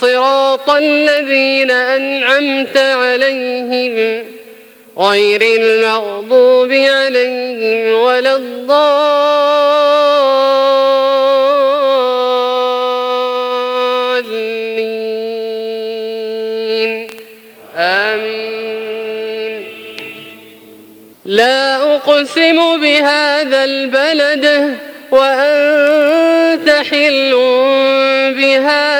صراط الذين أنعمت عليهم غير المغضوب عليهم ولا الضالين. آمين. لا أقسم بهذا البلد وأنت حل بهذا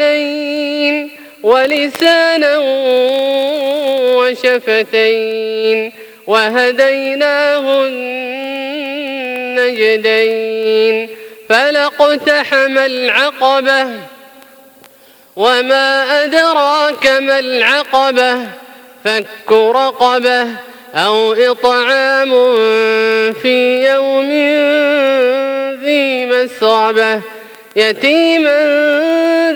ولسانا وشفتين وهديناه النجدين فلاقتحم العقبة وما أدراك ما العقبة فك رقبة أو إطعام في يوم ذي مسربة يتيما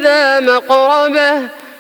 ذا مقربة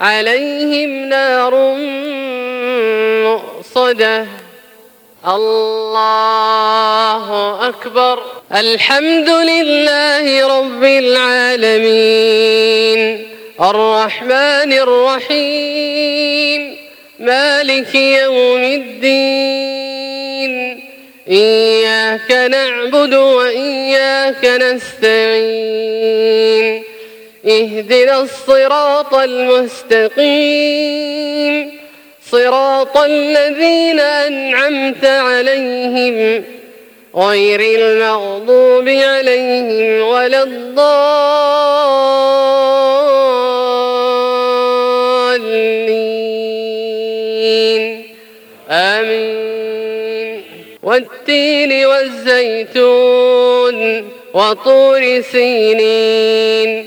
عليهم نار مؤصدة. الله أكبر. الحمد لله رب العالمين. الرحمن الرحيم. مالك يوم الدين. إياك نعبد وإياك نستعين. اهدنا الصراط المستقيم. صراط الذين أنعمت عليهم غير المغضوب عليهم ولا الضالين. آمين. والتين والزيتون وطور سينين.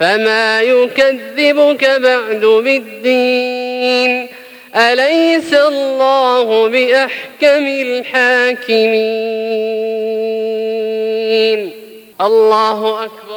فما يكذبك بعد بالدين أليس الله بأحكم الحاكمين؟ الله أكبر.